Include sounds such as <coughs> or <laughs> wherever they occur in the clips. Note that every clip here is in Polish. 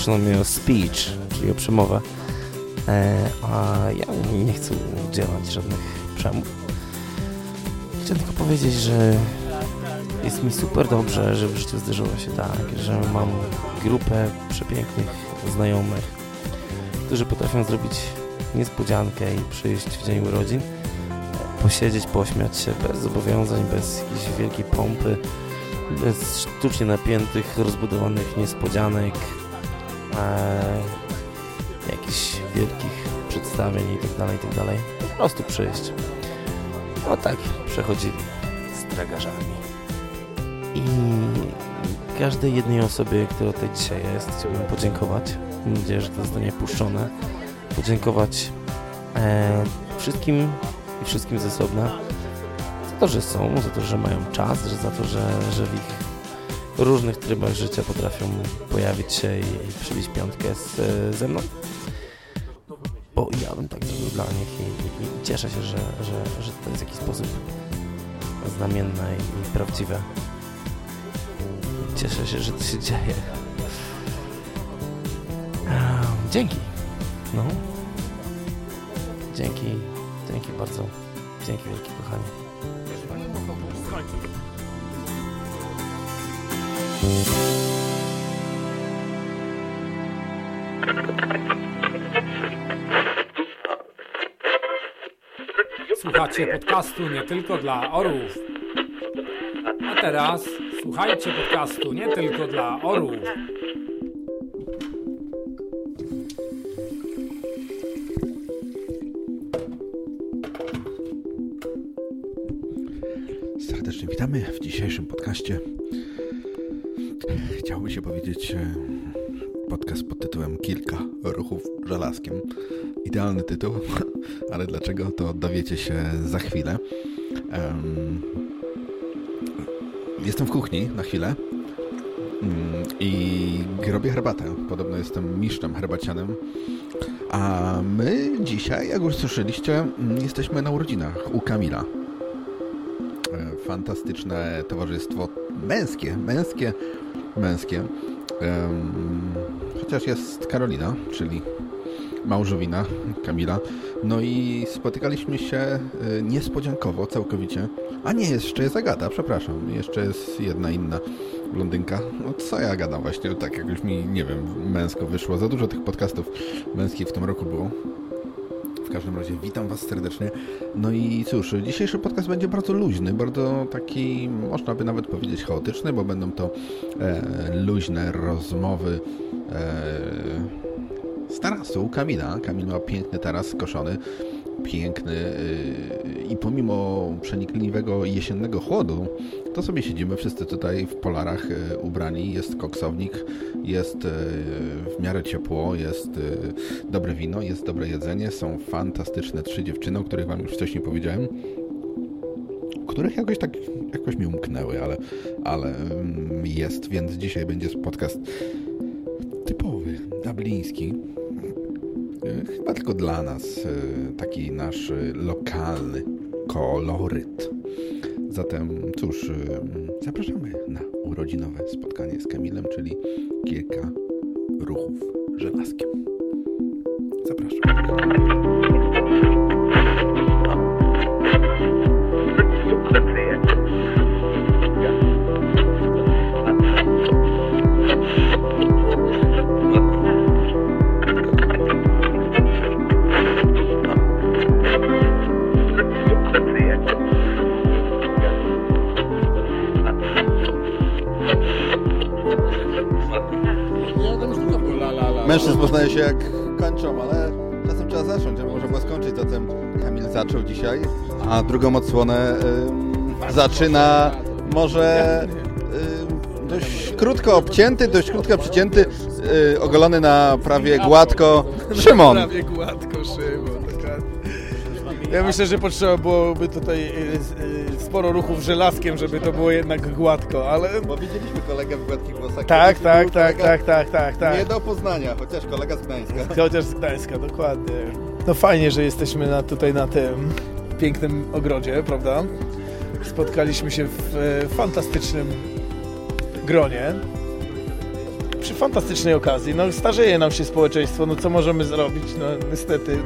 proszono mnie o speech, czyli o przemowę, e, a ja nie chcę udzielać żadnych przemów. Chciałem tylko powiedzieć, że jest mi super dobrze, że w życiu zdarzyło się tak, że mam grupę przepięknych znajomych, którzy potrafią zrobić niespodziankę i przyjść w dzień urodzin, posiedzieć, pośmiać się bez zobowiązań, bez jakiejś wielkiej pompy, bez sztucznie napiętych, rozbudowanych niespodzianek, e, jakichś wielkich przedstawień itd., itd. Po prostu przyjść. No tak, przechodzili z tragarzami. I każdej jednej osobie, która tutaj dzisiaj jest, chciałbym podziękować. Mam nadzieję, że to zostanie puszczone. Podziękować e, wszystkim i wszystkim z osobna za to, że są, za to, że mają czas, że za to, że, że w ich różnych trybach życia potrafią pojawić się i, i przybić piątkę z, ze mną. Bo ja bym tak zrobił dla nich i, i, i cieszę się, że, że, że to jest w jakiś sposób znamienne i, i prawdziwe. Cieszę się, że to się dzieje. Dzięki. No. Dzięki. Dzięki bardzo. Dzięki wielkie, kochanie. Słuchacie podcastu nie tylko dla orłów. A teraz słuchajcie podcastu nie tylko dla orłów. Serdecznie witamy w dzisiejszym podcaście. Chciałoby się powiedzieć e, podcast pod tytułem Kilka ruchów żelazkiem. Idealny tytuł, <laughs> ale dlaczego to dowiecie się za chwilę. Jestem w kuchni na chwilę um, i robię herbatę. Podobno jestem mistrzem herbacianym. A my dzisiaj, jak już słyszeliście, jesteśmy na urodzinach u Kamila fantastyczne towarzystwo męskie, męskie, męskie. Chociaż jest Karolina, czyli małżowina Kamila. No i spotykaliśmy się y, niespodziankowo, całkowicie. A nie, jeszcze jest Agata, przepraszam. Jeszcze jest jedna inna blondynka. No co ja gadam właśnie, tak jakoś mi, nie wiem, męsko wyszło. Za dużo tych podcastów męskich w tym roku było. W każdym razie witam Was serdecznie. No i cóż, dzisiejszy podcast będzie bardzo luźny, bardzo taki, można by nawet powiedzieć chaotyczny, bo będą to e, luźne rozmowy e, z tarasu Kamila. Kamil ma piękny taras skoszony, piękny yy, i pomimo przenikliwego jesiennego chłodu, to sobie siedzimy wszyscy tutaj w polarach yy, ubrani, jest koksownik, jest yy, w miarę ciepło, jest dobre wino, jest dobre jedzenie, są fantastyczne trzy dziewczyny, o których Wam już wcześniej powiedziałem, których jakoś tak jakoś mi umknęły, ale, ale mm, jest, więc dzisiaj będzie podcast typowy, dubliński, chyba tylko dla nas e, taki nasz e, lokalny koloryt. Zatem cóż, e, zapraszamy na urodzinowe spotkanie z Kamilem, czyli kilka ruchów żelazkiem. Zapraszam. Dzisiaj, a drugą odsłonę ym, zaczyna może ym, dość krótko obcięty, dość krótko przycięty, yy, ogolony na prawie gładko Szymon. Prawie gładko Szymon. Ja myślę, że potrzeba byłoby tutaj y, y, sporo ruchów żelazkiem, żeby to było jednak gładko, ale... Bo widzieliśmy kolegę w gładkich włosach. Tak, tak, tak, tak, tak, tak, tak. Nie do poznania, chociaż kolega z Gdańska. Chociaż z Gdańska, dokładnie. No fajnie, że jesteśmy na, tutaj na tym pięknym ogrodzie, prawda? Spotkaliśmy się w e, fantastycznym gronie. przy fantastycznej okazji. No starzeje nam się społeczeństwo, no co możemy zrobić? No niestety.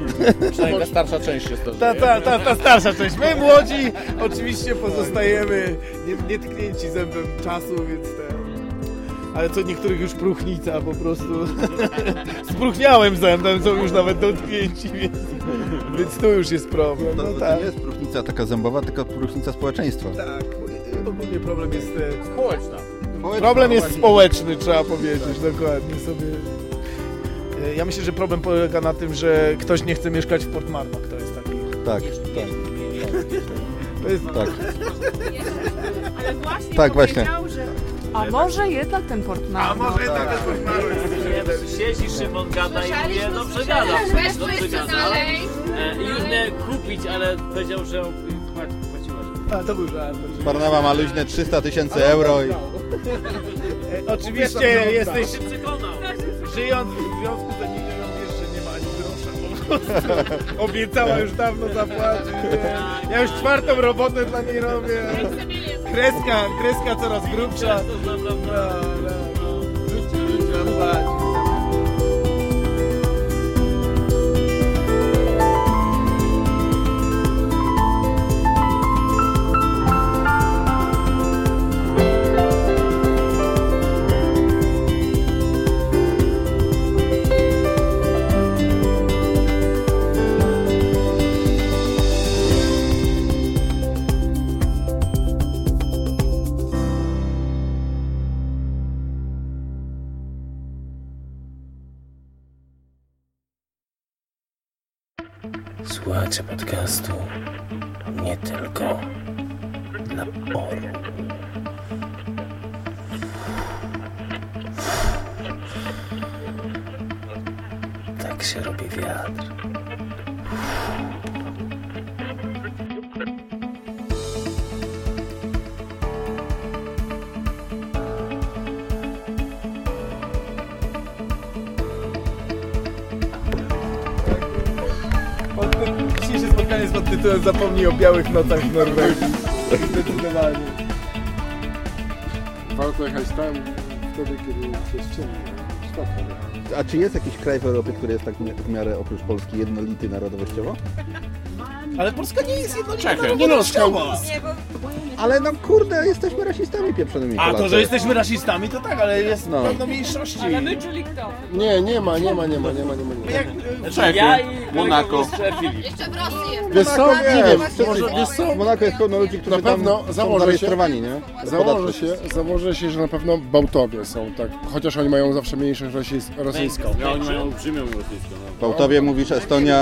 Przynajmniej ta starsza część jest to. Ta, ta, ta, ta starsza część. My młodzi oczywiście pozostajemy nie- nietknięci zębem czasu, więc te... Ale co niektórych już próchnica po prostu. <laughs> Spróchniałem zębem, są już nawet dotknięci, więc, więc tu już jest problem. To, No to tak. nie jest próchnica taka zębowa, tylko próchnica społeczeństwa. Tak, ogólnie problem jest... e, Społeczna. Problem jest społeczny, trzeba powiedzieć, dokładnie sobie. E, Ja myślę, że problem polega na tym, że ktoś nie chce mieszkać w Port Marnock, to jest taki. Tak, tak, To jest tak. Ale właśnie Tak, właśnie. A może jednak ten portmal. A może jednak jest Port Marnock. Siedzi Szymon gada i mówi, dobrze gada, dobrze gada. E, I już nie kupić, ale powiedział, że płaci- płaciłaś. A, to był żart. Barnawa ma luźne 300 tysięcy euro i... E, Oczywiście jesteś, żyjąc w związku z Emilią, wiesz, że nie ma ani grosza po prostu. <laughs> Obiecała już dawno zapłacić. Ja już czwartą robotę dla niej robię. Kreska, kreska coraz grubsza. No. Życie, życie, płaci. Słuchajcie Pod tytułem Zapomnij o białych nocach w Norwegii. Zdecydowanie. Warto jechać tam wtedy, kiedy jest ciemno. Światło. A czy jest jakiś kraj w Europie, który jest tak w miarę oprócz Polski jednolity narodowościowo? Ale Polska nie jest jednolita. Nie no, skał... Ale no kurde, jesteśmy rasistami pieprzonymi A to, Polacy. że jesteśmy rasistami, to tak, ale jest No. pewno mniejszości. Ale my, czyli kto? Nie, nie ma, nie ma, nie ma, nie ma, nie ma. Nie ma. Jak, Czechy, Ja i Monaco. Filip. Jeszcze w Rosji jest. Wiesz co, Monako, nie wiem, wiesz, może, wiesz co, W Monako jest pełno ludzi, którzy Na pewno tam są założę się- zarejestrowani, nie? założę się, założę się, że na pewno Bałtowie są tak, chociaż oni mają zawsze mniejszość rosyjs- rosyjską. Ja, oni mają olbrzymią rosyjską. No. Bałtowie mówisz Estonia...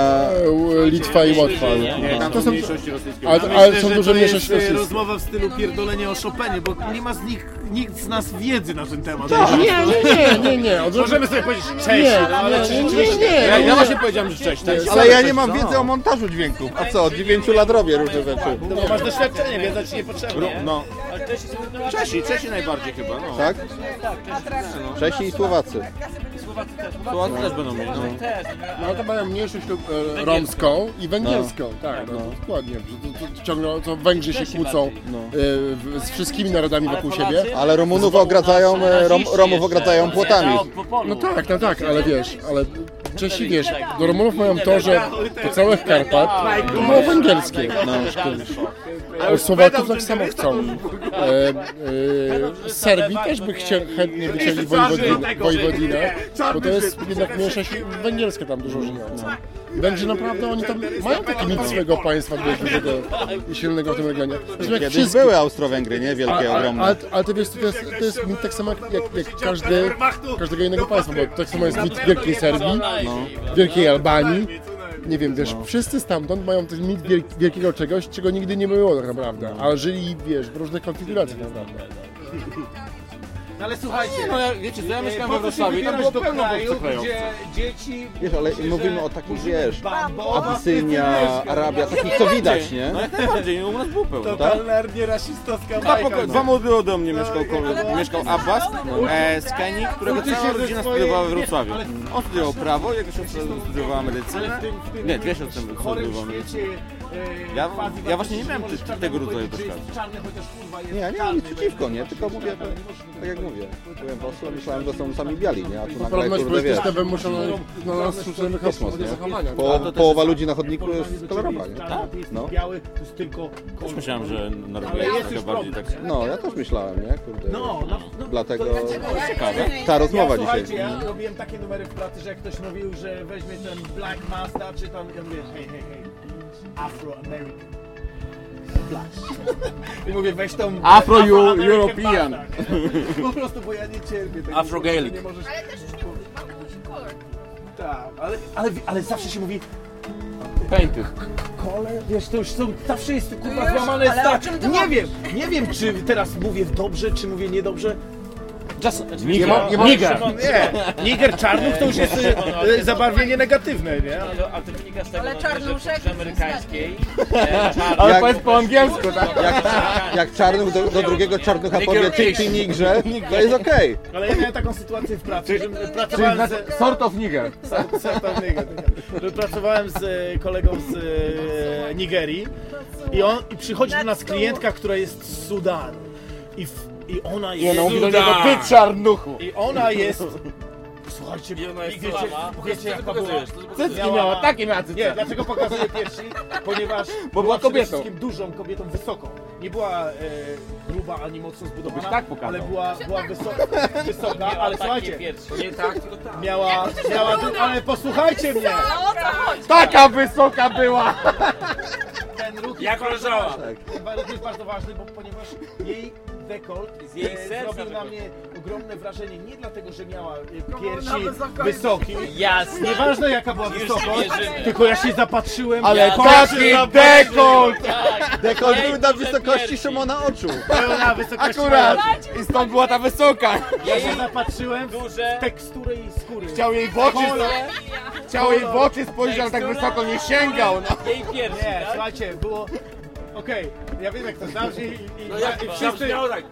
E, Litwa i Łotwa. Nie, tam To są mniejszości rosyjskie. ale, Myślę, ale są że duże to jest mniejszości e, rosyjskie. rozmowa w stylu pierdolenia o Chopinie, bo nie ma z nich, nikt z nas wiedzy na ten temat. Nie, nie, nie, nie, nie. Od Możemy sobie powiedzieć cześć, Nie, no, ale nie, czy nie, rzeczywiście... nie, Ja, nie. ja właśnie powiedziałem, że cześć. cześć. Ale ja nie mam wiedzy o montażu dźwięku. A co, od 9 lat robię różne rzeczy. No, masz doświadczenie, wiedza ci niepotrzebna. nie? No. Czesi, Czesi najbardziej chyba, no. Tak? Czesi i Słowacy. Słowacy też będą mieli, no. No to mają mniejszość lub, e, romską i węgierską, tak, no, dokładnie. że To, to, ciągle to Węgrzy się kłócą No. e, w- z wszystkimi narodami wokół siebie. Ale Rumunów ogradzają, e, Rom, Romów ogradzają płotami. No tak, no tak, ale wiesz, ale Czesi, wiesz, do Romunów mają to, że po całych Karpat to było węgierskie. No. A Słowaków tak samo chcą. E, e, Serbii też by chcie, chętnie wojewodinę, wojewodinę, bo to jest jednak mniejszość węgierska tam dużo żyjąca. Węgrzy naprawdę, oni tam mają taki mit swojego państwa dość dużego i silnego w tym regionie. Zresztą jak Kiedyś były Austro-Węgry, nie? a- Wielkie, a- ogromne. Ale, ale to, wiesz, to, jest, to jest mit tak samo jak, jak, każdy, każdego innego państwa, bo tak samo jest mit Wielkiej Serbii, Wielkiej Albanii. Nie wiem, wiesz, wszyscy stamtąd mają ten mit wiel- wielkiego czegoś, czego nigdy nie było tak naprawdę, ale żyli, wiesz, w różnych konfiguracjach tak naprawdę. No ale słuchajcie, No ja, wiecie co, ja mieszkam we się Wrocławiu i tam było do pełno kraju, obcokrajowców. gdzie dzieci... Wiesz, ale myślę, mówimy że o takich, wiesz, bambowa, Abysynia. Arabia, takich co widać, nie? No jak najbardziej, u nas było pełno. Totalnie rasistowska Dwa, bajka. poko- dwa młody ode mnie mieszkał, kolega- mieszkał Abbas e, z Kenii, którego cała rodzina studiowała we Wrocławiu. On studiował prawo, jego siostra studiowała medycynę. Nie, dwie siostry studiowała medycynę. e, Ja- ja właśnie nie miałem ty- tego rodzaju doświadczeń. czarny, chociaż kurwa jest Nie, ja nie mam nic przeciwko, nie? Tylko mówię, możesz tak jak mówię. Byłem po prostu, myślałem, że są sami biali, nie? A tu nagle, Poprawność kurde, wiesz, polityczna wymusza na, na nas sztuczny kosmos, nie? zachowania. Po, to połowa ludzi na chodniku jest kolorowa, nie? jesteś No. biały, to jest tylko Też myślałem, że Norwegia jest trochę bardziej tak... No, ja też myślałem, nie? Kurde. No, no, no Dlatego Ciekawe. ta rozmowa ja, słuchajcie, dzisiaj. ja robiłem takie numery w pracy, że jak ktoś mówił, że weźmie ten Black Master, czy tam, ja mówię, hej, hej, hej, Afro-American. <laughs> I mówię, weź tą... Afro-European. <laughs> Po prostu, bo ja nie cierpię tego. Afro-Gaelic. Możesz... Ale też już nie mówisz, mamy kolor. Tak, ale, ale, ale zawsze się mówi, Painted. kole, wiesz, to już są, zawsze jest kurwa złamane ty Nie wiem, nie wiem, czy teraz mówię dobrze, czy mówię niedobrze. Nie ma, nie Niger. Nie, Niger czarnów to już jest e, <laughs> e, zabarwienie negatywne, nie? To wynika z tego, Ale no, czarnuszek że w amerykańskiej e, <laughs> Ale Jak- powiedz po angielsku, tak? Jak, jak czarnuch do, do drugiego czarnucha powie ty, ty nigrze, to jest okej. Ale ja miałem taką sytuację w pracy, że pracowałem z... Sort of nigger. Niger, że pracowałem z e, kolegą z e, Nigerii i, on, i przychodzi do nas klientka, która jest z Sudanu. I, w, i ona jest... Nie no, mówi do niego, ty czarnuchu. I ona jest... Słuchajcie, I ona jest wiecie, sama. wiecie jaka była... pokazujesz, to Cycki Miała- miała, takie miała Nie, cycki. dlaczego pokazuję piersi? Ponieważ <laughs> Bo była przede kobietą. wszystkim dużą kobietą, wysoką. Nie była e, gruba ani mocno zbudowana, tak pokazał. ale była, była wysoka, <laughs> wysoka ale słuchajcie, piersi. Nie tak, tylko tak. miała, miała, du- ale posłuchajcie mnie! A o co chodzi? Taka wysoka była! Ten ruch Jak jest bardzo leżała. ważny. Ten ruch jest bardzo ważny, bo ponieważ jej dekolt Z jej e, serca zrobił na mnie ogromne wrażenie, nie dlatego, że miała e, piersi wysoki, Jasne. nieważne jaka była wysokość, wierzymy. tylko ja się zapatrzyłem, Ale Ja taki dekolt! Tak. Dekolt Jej był na duże wysokości. Szymona oczu. pełna wysokość Akurat! I stąd była ta wysoka! Ja się zapatrzyłem Duże. w teksturę jej skóry. Chciał jej w oczy, Kolor. chciał jej w oczy spojrzeć, ale tak wysoko nie sięgał, no. Jej piersi, Nie, tak? słuchajcie, było... Okej, ja wiem jak to zabrzmi i, i, No jak i wszyscy... zabrzmiało tak.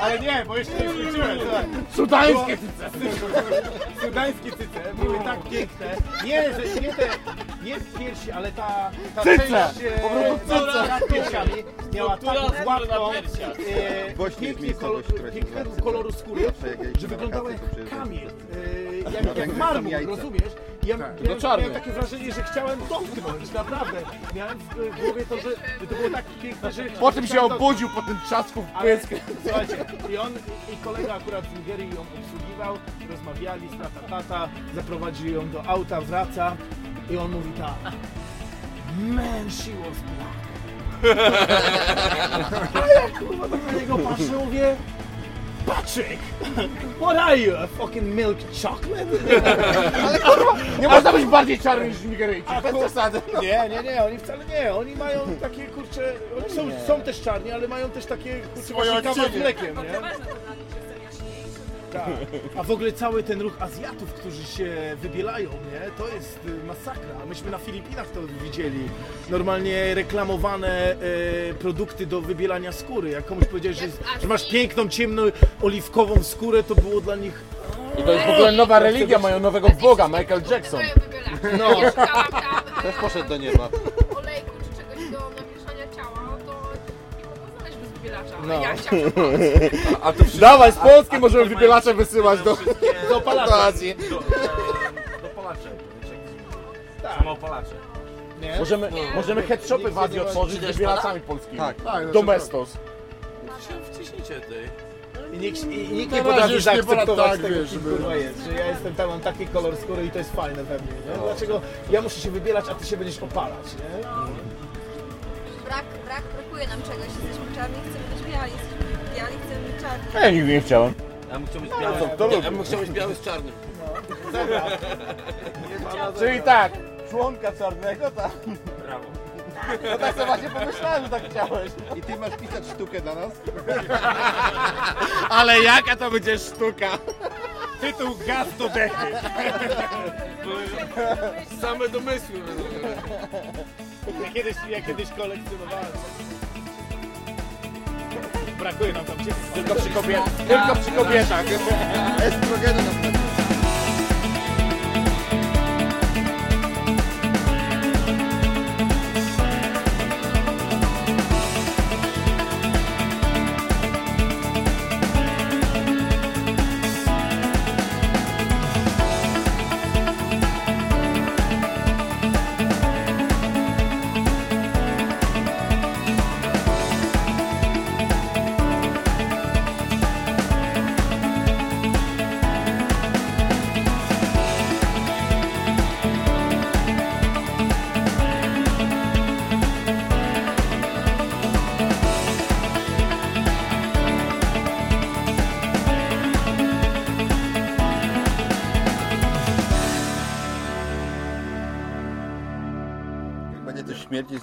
Ale nie, bo jeszcze nie skończyłem. słuchaj. Sudańskie Sudańskie cyce były tak piękne. Nie, że nie te, nie piersi, ale ta, ta Cyce! część e, Po prostu cyce! nad piersiami miała tak na piersiach. e, Głośniej pięknie kolor, się pięknego nazywa Cyce. koloru skóry, Zawsze jak że na wyglądała wakacje, jak przyjeżdżam kamień, e, jak, jak Węgry są marmur, rozumiesz? Ja Tak, miałem, miałem takie wrażenie, że chciałem dotknąć, naprawdę. Miałem w głowie to, że, to było tak piękne, że... Po czym się obudził po tym trzasku w Ale słuchajcie, i on, i kolega akurat z Nigerii ją obsługiwał, rozmawiali, strata tata, zaprowadzili ją do auta, wraca i on mówi tak. Man, she was black. A ja kurwa tak na niego patrzę, mówię Patrick! What are you? A fucking milk chocolate? <laughs> Nie można być bardziej czarny niż Nigeryjczyk, bez przesady. <laughs> Nie, nie, nie, oni wcale nie. Oni mają takie kurcze. Oni są, są też czarni, ale mają też takie kurcze Swoje właśnie kawa z odcienie. mlekiem, nie? Tak. A w ogóle cały ten ruch Azjatów, którzy się wybielają, nie? To jest y, masakra. Myśmy na Filipinach to widzieli. Normalnie reklamowane e, produkty do wybielania skóry. Jak komuś powiedziałeś, że, jest, że masz piękną, ciemną, oliwkową skórę, to było dla nich... I to jest w ogóle nowa religia, mają nowego boga, Michael Jackson. No. Też poszedł do nieba. No. A ja <laughs> A to wszystko... Dawaj, z Polski możemy wybielacze wysyłać do, Do opalaczy. do Azji. Do, do palaczy. Samoopalacze. Nie? Możemy, możemy head shopy w Azji otworzyć z wybielaczami polskimi. Tak, Domestos. Wciśnijcie tej. I nikt, i nikt Na nie razie potrafi już nie zaakceptować tak, tego, wiesz, kim żeby- kurwa jest, że ja jestem tam, mam taki kolor skóry i to jest fajne we mnie, nie? Dlaczego ja muszę się wybielać, a ty się będziesz opalać, nie? Brak, brak, brakuje nam czegoś. Jesteśmy czarni, chcemy być biali, jesteśmy biali, chcemy być czarni. Ja nigdy nie chciałem. Ja bym chciał być biały. to Ja lubię. bym chciał być biały z czarnym. <laughs> Czyli tak, członka czarnego, tak. Brawo. No tak sobie właśnie pomyślałem, że tak chciałeś. I ty masz pisać sztukę dla nas? <laughs> Ale jaka to będzie sztuka? Tytuł Gaz do dechy. Same domysły. Ja kiedyś, ja kiedyś kolekcjonowałem. Brakuje nam tam ciebie. Tylko przy kobietach. Tylko przy kobietach. Estrogenu na przykład.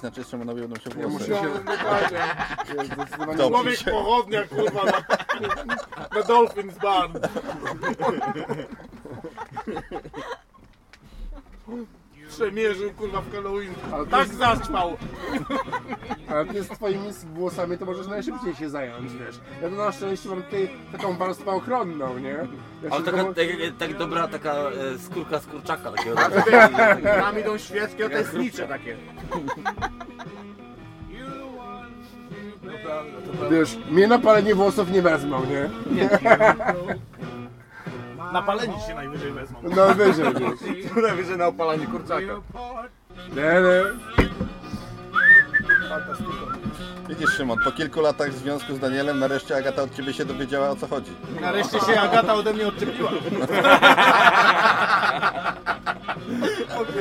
Coś śmierdzić, znaczy Szymonowi będą się Ja włosy. muszę się... Jest zdecydowanie... Dobrze. Człowiek pochodnia, kurwa, na, na Dolphins Barn. Przemierzył, kurwa, w Halloween. Ale to Tak jest- zaćpał. Ale ty z twoimi włosami to możesz najszybciej się zająć, wiesz. Ja to na szczęście mam tutaj taką warstwę ochronną, nie? Ja Ale się taka, tak, tak dobra taka e, skórka z kurczaka takiego. Tam idą świeczki, a to jest nicze takie. <laughs> Wiesz, mnie na palenie włosów nie wezmą, nie? <laughs> Na palenie się najwyżej wezmą. No wyżej, wiesz. <laughs> Najwyżej na opalanie kurczaka. Nie, nie. Widzisz Szymon, po kilku latach w związku z Danielem nareszcie Agata od ciebie się dowiedziała o co chodzi. Nareszcie się Agata ode mnie odczepiła.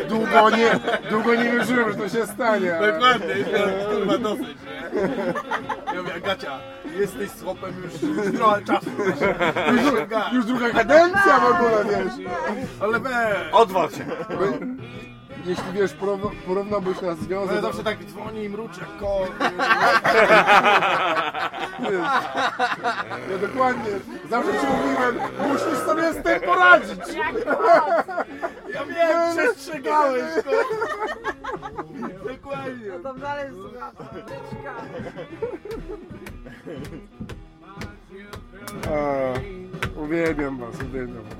Długo nie, długo nie wierzyłem, że to się stanie. ale- Dokładnie, miałem kurwa dosyć, nie? Ja mówię, Agacia, jesteś słopem już, już trochę czasu. Już, już druga kadencja w ogóle, wiesz. Ale weź. Odwal się! Jeśli wiesz, porówna- porównałbyś nas Ale związek, to, zawsze tak dzwoni i mruczy jak koło. ja dokładnie, zawsze ci mówiłem, musisz sobie z tym poradzić. Ja wiem, przestrzegałeś go. Dokładnie. Tam dalej słucham. A, uwielbiam was, uwielbiam was.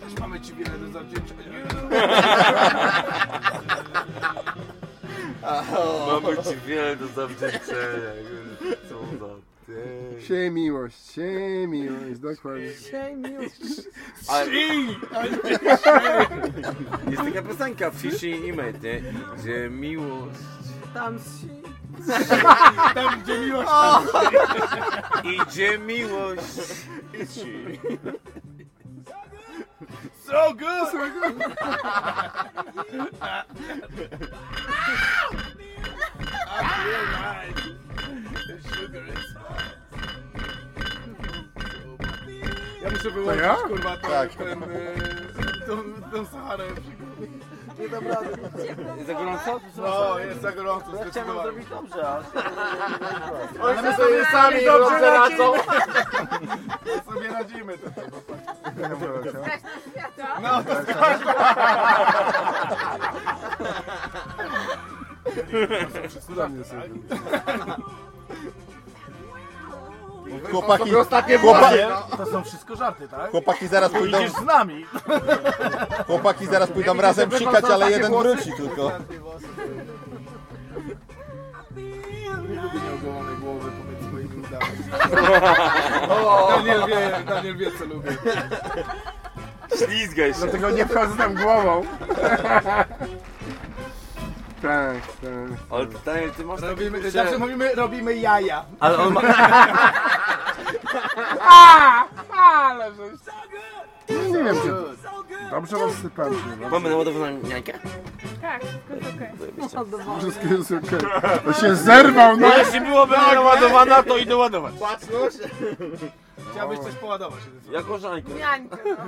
Też mamy ci wiele do zawdzięczenia. Mamy ci wiele do zawdzięczenia. Co za ty. Sie miłość, sie miłość, dokładnie. Ale... Jest taka piosenka Fishy Image, nie? Gdzie miłość Tam si. Tam gdzie miłość idzie <laughs> miłość. So good! So good! <laughs> I feel nice. The sugar is Ja muszę wyłączyć, ja? kurwa, to, Tak. ten, y, tą, tą Saharę. Nie dam rady. Jest za gorąco? No, jest za gorąco, Chciałem zdecydowanie. zrobić dobrze, ale... Ale my sobie sami dobrze radzą. Sobie radzimy tutaj. No, to Cudownie sobie. Chłopaki, Ostatnie chłopa, To są wszystko żarty, tak? chłopaki zaraz pójdą, Idziesz z nami. chłopaki zaraz pójdą razem psikać, ale jeden wróci tylko. Nie lubię nieogolonej głowy, powiedz swoim ludom. Daniel wie, Daniel wie co lubię. Ślizgaj się. Dlatego nie wchodzę tam głową. Tak, tak. Ale Daniel, ty masz Robimy, zawsze mówimy, robimy jaja. Ale on ma... <laughs> Ale żeś... No nie wiem, czy dobrze rozsypałem, nie Mamy naładowaną niańkę? Tak, wszystko jest okej. Wszystko jest okej. To się zerwał, no! Jeśli byłoby naładowana, to idę ładować. Baczność. Chciałbyś coś poładować. Jako. Niańkę, no.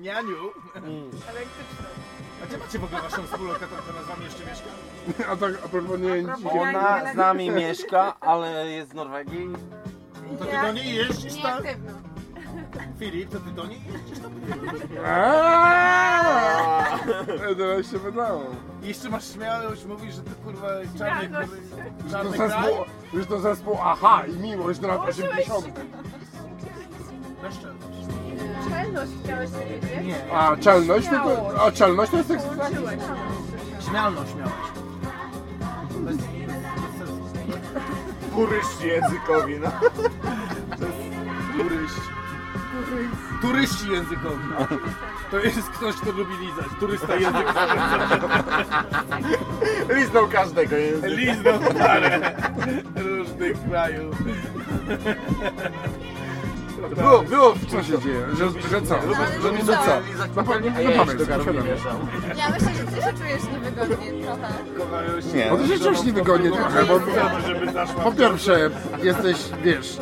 Nianiu. Elektryczną. A gdzie macie w ogóle waszą wspólnotę, która z wami jeszcze mieszka? A tak a propos nie. Ona z nami mieszka, ale jest z Norwegii. To ty do niej jeździsz tam? Nieaktywną. Filip, to ty do niej jeździsz tam? Aaaa! Teraz się wydało. I jeszcze masz śmiałość mówić, że ty kurwa czarny, to czarny kraj? zespół, już to zespół aha i miłość do lat 80. Na szczęście. Czelność chciałeś powiedzieć? Nie. A czelność, to, to, a czelność to jest tak... Włączyłeś. Śmialność miałeś. Bez, bez. Puryści językowi, no. To jest turyści. Turyści językowi. To jest ktoś, kto lubi lizać. Turysta językowy. Liznął każdego języka. Liznął parę różnych krajów. Było, było. Co się dzieje? Że, że co? Że nie co? No, no, no powiedz, świadomie. Ja myślę, że ty się czujesz niewygodnie trochę. Nie. Bo ty się czujesz niewygodnie trochę, bo po pierwsze jesteś, wiesz,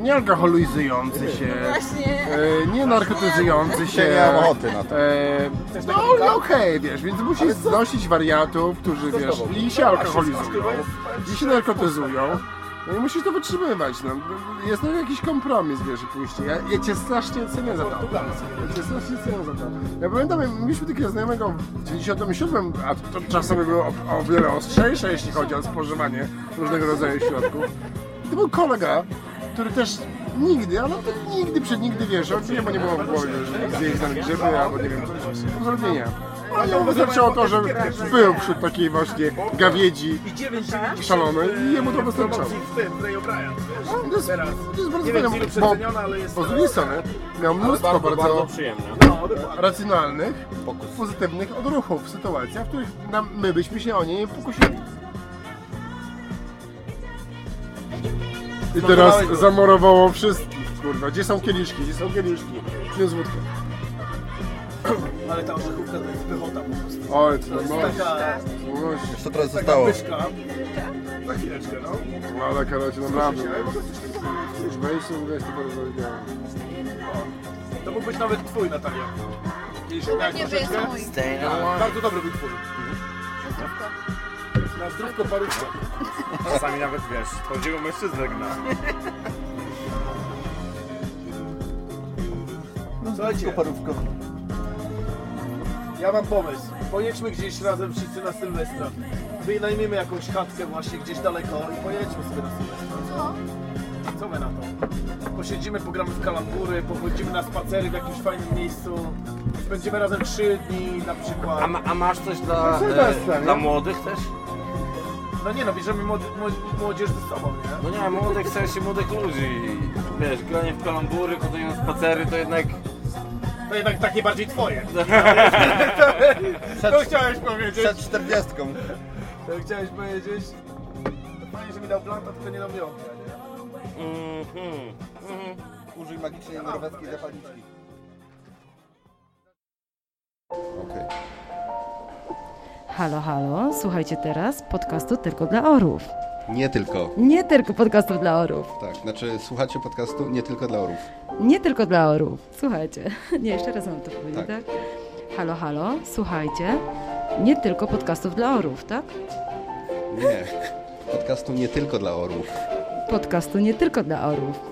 nie alkoholizujący się, Właśnie. e, nie narkotyzujący się. Nie miałem ochoty na to. E, no i okej, wiesz, więc musisz znosić wariatów, którzy, wiesz, i się alkoholizują, i się narkotyzują. No i musisz to wytrzymywać, no. Jest to jakiś kompromis, wiesz, pójście. Ja, ja cię strasznie cenię za to. Ja cię strasznie cenię za to. Ja pamiętam, mieliśmy takiego znajomego w 97, a to czasami było o, o wiele ostrzejsze, jeśli chodzi o spożywanie różnego rodzaju środków. To był kolega, który też nigdy, ale to nigdy przednigdy wiesz, nie, bo nie było w głowie, że zjeść nam grzyby albo nie wiem, coś. Absolutnie Ale mu wystarczyło to, że był wśród takiej właśnie gawiedzi szalonej i jemu to wystarczało. To jest, to jest bardzo fajne, bo, bo z drugiej strony miał mnóstwo bardzo przyjemne. racjonalnych, pozytywnych odruchów w sytuacjach, w których nam, my byśmy się o nie nie pokusili. I teraz zamorowało wszystkich, kurwa. Gdzie są kieliszki? Gdzie są kieliszki? Przyniósł wódkę. Ale ta orzechówka to jest pychota po prostu. Oj, co To jest tam taka... Co teraz zostało? Pyszka. Za chwileczkę, no. No ale Karocie, naprawdę. Już wejście, mówię, to bardzo wiedziałem. To mógł być nawet twój, Natalia. Jeśli tak Nie, że jest troszeczkę. mój. Bardzo dobry był twój. Na zdrówko parówka. Czasami nawet wiesz, chodziło mężczyznę gna. Słuchajcie, parówko. Ja mam pomysł. Pojedźmy gdzieś razem wszyscy na Sylwestra. Wynajmiemy jakąś chatkę właśnie gdzieś daleko i pojedźmy sobie na Sylwestra. Co? Co wy na to? Posiedzimy, pogramy w kalambury, pochodzimy na spacery w jakimś fajnym miejscu. Spędzimy razem trzy dni na przykład. A, ma, a masz coś dla, Sylwestra, e, nie? dla młodych też? No nie no, bierzemy młody, młodzi- młodzież ze sobą, nie? No nie, młodych w sensie młodych ludzi. Wiesz, granie w kalambury, chodzenie na spacery to jednak... To jednak takie bardziej twoje. <laughs> To chciałeś powiedzieć. Przed czterdziestką. To chciałeś powiedzieć. To Fajnie, że mi dał blanta, tylko nie dał mi ognia, nie? Mhm. Mhm. Użyj magicznej norweskiej zapalniczki. Okej. Halo, halo, słuchajcie teraz podcastu tylko dla orów. Nie tylko. Nie tylko podcastu dla orów. Tak, znaczy słuchacie podcastu nie tylko dla orów. Nie tylko dla orów. Słuchajcie. <laughs> Nie, jeszcze raz mam to powiedzieć, Tak. tak? Halo, halo, słuchajcie. Nie tylko podcastów dla orów, tak? Nie. Podcastu nie tylko dla orów. Podcastu nie tylko dla orów.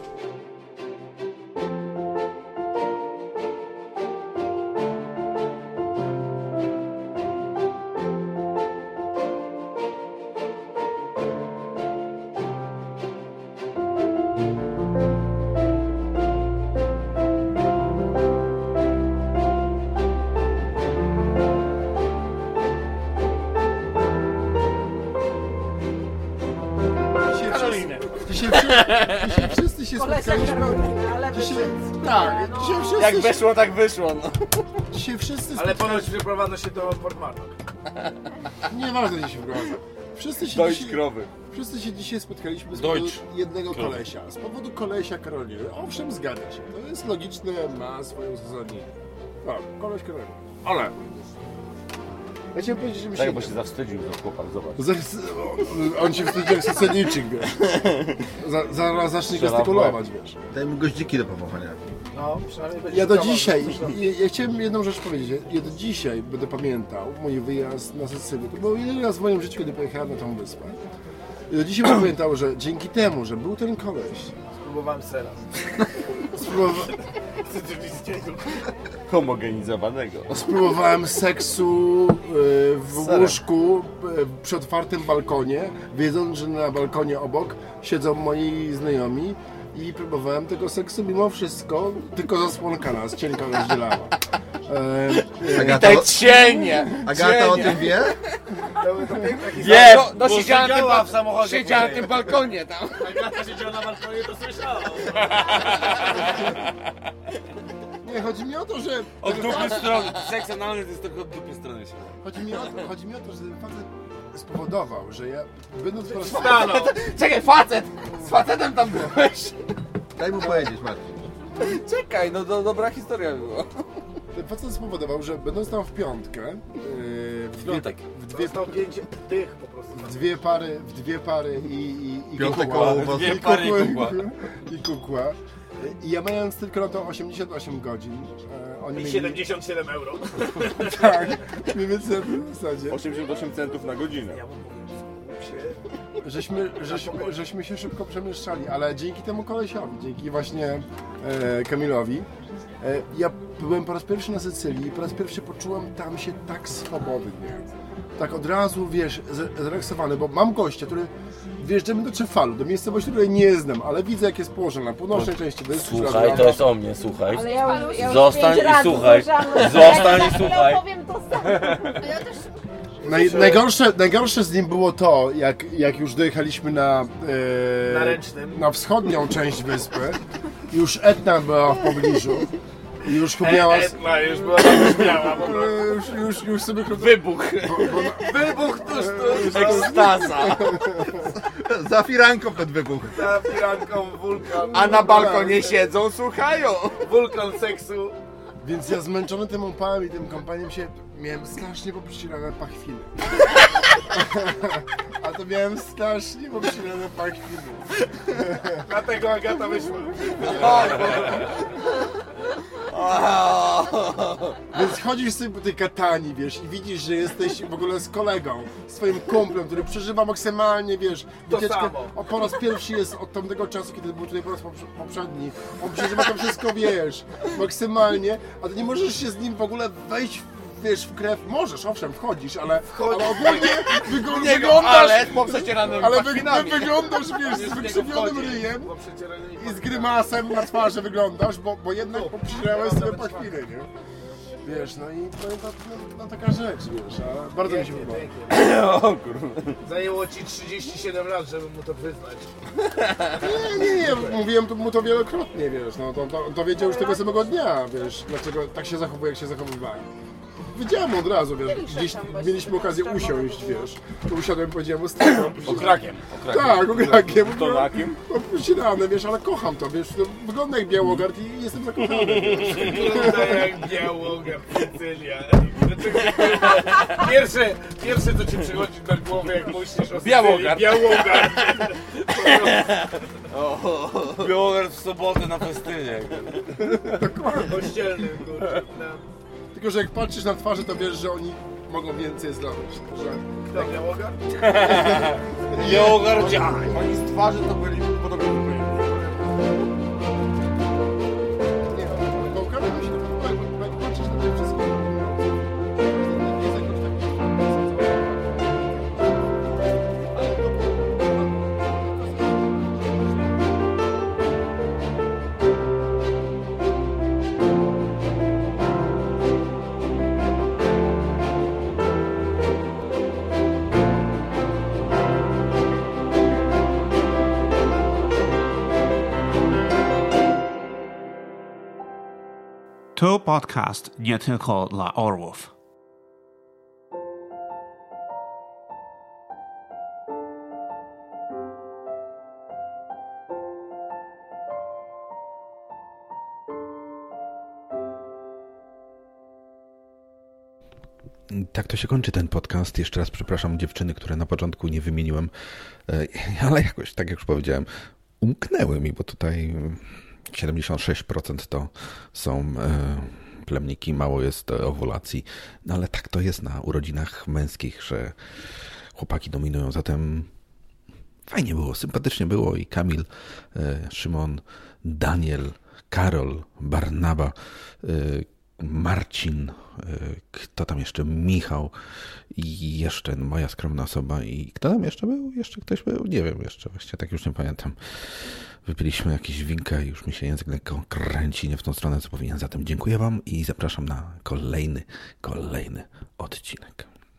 Się spotkaliśmy. Dzisiaj, tak, dzisiaj wszyscy, Jak wyszło, tak wyszło. No. dzisiaj wszyscy Ale ponoć wyprowadza się do Port Marnock. Nieważne, gdzie się wprowadza. Wszyscy się Dojść dzisiaj, krowy. Wszyscy się dzisiaj spotkaliśmy z Deutsch. powodu jednego kolesia. Z powodu kolesia Karoliny. Owszem, zgadza się. To jest logiczne, ma swoje uzasadnienie. Tak, koleś Karoliny. Ale... Ja chciałem powiedzieć, że mi się... Tak, bo się zawstydził ten chłopak, zobacz. On- się wstydzi jak Soseniczyk, wiesz. Za- Zaraz zacznie Strzela w gestykulować, wiesz. Daj mu goździki do powąchania. No, przynajmniej będzie Ja do dzisiaj, coś ja, ja chciałem jedną rzecz powiedzieć. Ja do dzisiaj będę pamiętał mój wyjazd na Sycylię. To był jedyny raz w moim życiu, kiedy pojechałem na tą wyspę. I do dzisiaj będę pamiętał, że dzięki temu, że był ten koleś, Spróbowałem sera. spróbowa- Homogenizowanego. spróbowałem seksu e, w Serem. łóżku e, przy otwartym balkonie, wiedząc, że na balkonie obok siedzą moi znajomi i próbowałem tego seksu mimo wszystko, tylko zasłonka nas cienko rozdzielała. E, Agata, o, cienie! Agata o tym wie? Nie, zamek. no Bo siedziała na tym, siedziała w samochodzie. siedziała na później. tym balkonie tam. Agata siedziała na balkonie, to słyszała. <laughs> nie, chodzi mi o to, że... Od dupy strony. Seks analny to jest tylko od dupy strony się. Chodzi mi o to, chodzi mi o to że ten facet spowodował, że ja będąc po raz. Czekaj, facet! Z facetem tam byłeś. Daj mu powiedzieć, Marcin. Czekaj, no to dobra historia była. Ten facet spowodował, że będąc tam w piątkę, yy, w Piątek. w dwie, Dostał pięć dych po prostu. w dwie pary, w dwie pary i, i, i Piątek kukła. koło was. Dwie I pary i kukła. I kukła. I ja mając tylko na to 88 godzin, e, oni I mieli... 77 euro. <laughs> Tak, mniej więcej na tej zasadzie. 88 centów na godzinę. Żeśmy, żeśmy, żeśmy się szybko przemieszczali, ale dzięki temu kolesiowi, dzięki właśnie e, Kamilowi, e, ja byłem po raz pierwszy na Sycylii i po raz pierwszy poczułem tam się tak swobodnie. Tak od razu, wiesz, zrelaksowany, bo mam gościa, który wjeżdżamy do Cefalu, do miejscowości, której nie znam, ale widzę jak jest położona na północnej części Wyspy Słuchaj, Śródlądowej. to jest o mnie, słuchaj. Ale ja już, ja już Zostań pięć i razy słuchaj. słyszałam, Zostań i jak słuchaj. Ja powiem to samo. Ja też Naj, najgorsze, najgorsze z nim było to, jak, jak już dojechaliśmy na, e, Na ręcznym. na wschodnią część wyspy, już Etna była w pobliżu i już kupiała... Etna już była po prostu. E, już, już, już sobie Wybuch. Wybuch tuż, tuż. Ekstaza. <laughs> Za firanką ten wybuch. Za firanką wulkan. A na balkonie siedzą, słuchają. Wulkan seksu. więc ja zmęczony tym opałem i tym kompaniem się miałem strasznie poprzycinane pachwiny. <laughs> A to miałem strasznie poprzycinane pachwiny. <laughs> Dlatego Agata wyszła. <laughs> Więc chodzisz sobie po tej katani, wiesz, i widzisz, że jesteś w ogóle z kolegą, swoim kumplem, który przeżywa maksymalnie, wiesz, To samo. O, po raz pierwszy jest od tamtego czasu, kiedy był tutaj po raz poprze- poprzedni. On przeżywa to wszystko, wiesz, maksymalnie, a ty nie możesz się z nim w ogóle wejść, wiesz, w krew. Możesz, owszem, wchodzisz, ale, ale ogólnie <laughs> wygo- wyglądasz... Ale po Ale wy, wy, wyglądasz, wiesz, z wykrzywionym ryjem i z grymasem na twarzy wyglądasz, bo, bo jednak poprzyrałeś sobie pachwiny, nie? Wiesz, no i to, to, to, taka rzecz, wiesz, a bardzo mi się podoba. <laughs> O kurwa. Zajęło ci 37 lat, żeby mu to wyznać. Nie, nie, nie, mówiłem to, mu to wielokrotnie, wiesz, no to, to, to wiedział już tego samego dnia, wiesz, dlaczego tak się zachowuje, jak się zachowywałem. Wiedziałem od razu, wiesz, gdzieś mieliśmy okazję usiąść, wiesz, to usiadłem, powiedziałem, ostatnio. <coughs> Okrakiem. Tak, okrakiem. Tonakiem. Opuścilane, wiesz, ale kocham to, wiesz, to wygląda jak białogard i jestem zakochany, wiesz. Wygląda jak białogard, Sycylia. Pierwsze, pierwsze co ci przychodzi do głowy, jak myślisz o Białogard. Białogard. Biorę w sobotę na festynie. Kościelny, kurczę. Tylko, że jak patrzysz na twarze, to wiesz, że oni mogą więcej zrobić. Że... Kto, białogard? Jogardziany. Oni z twarzy to byli podobni To podcast nie tylko dla orłów. Tak to się kończy ten podcast. Jeszcze raz przepraszam dziewczyny, które na początku nie wymieniłem, e, <laughs> ale jakoś, tak jak już powiedziałem, umknęły mi, bo tutaj 76% to są e, plemniki, mało jest e, owulacji. No ale tak to jest na urodzinach męskich, że chłopaki dominują, zatem fajnie było, sympatycznie było i Kamil, e, Szymon, Daniel, Karol, Barnaba, Marcin, e, kto tam jeszcze? Michał i jeszcze moja skromna osoba i kto tam jeszcze był? Jeszcze ktoś był? Nie wiem jeszcze, właśnie tak już nie pamiętam. Wypiliśmy jakieś winka i już mi się język lekko kręci nie w tą stronę, co powinien. Zatem dziękuję Wam i zapraszam na kolejny, kolejny odcinek.